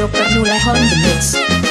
Joker Nulehon The Mix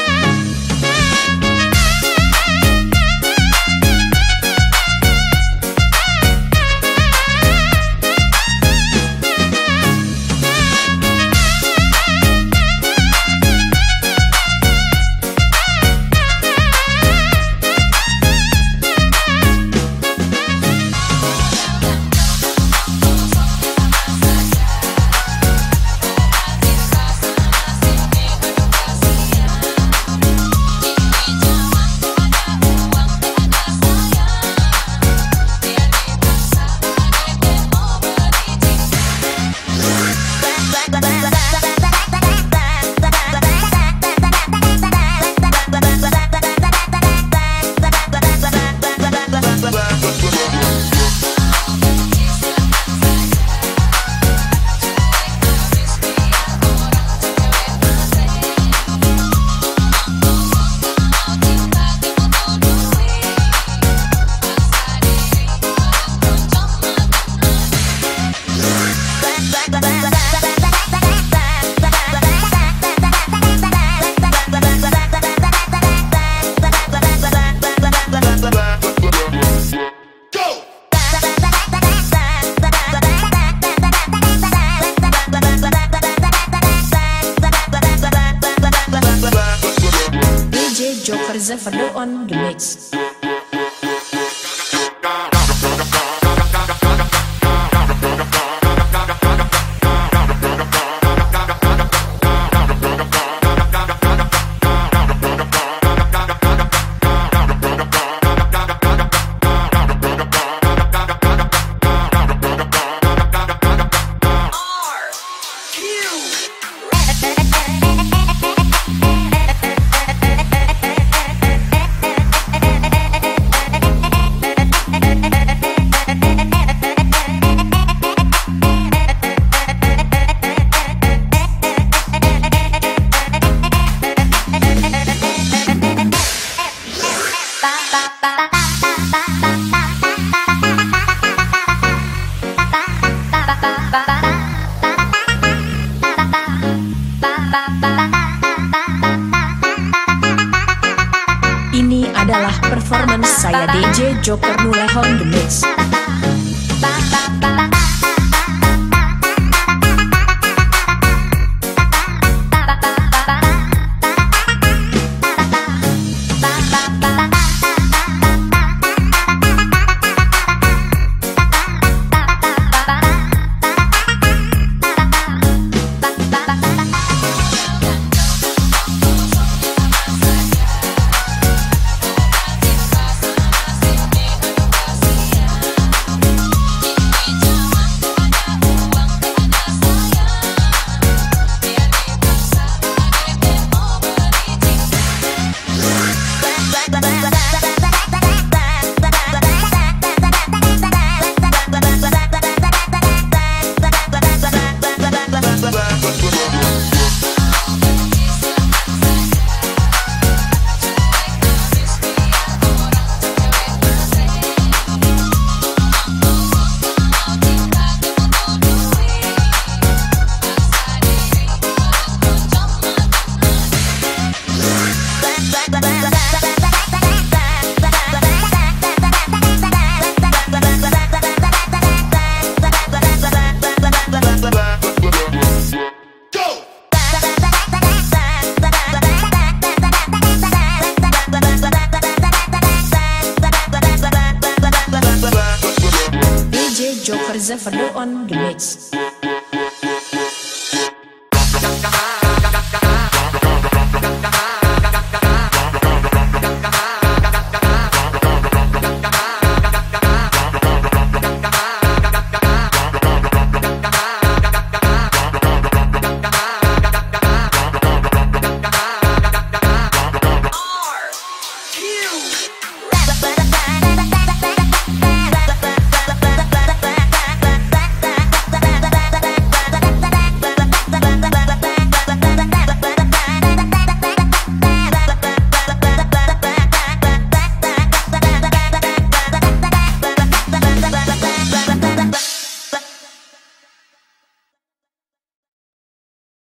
DJ Joker Zeferdo on The Mix Ini adalah performance saya DJ Joker Nulehon The Mix DJ Joker Zeferdo on The Mix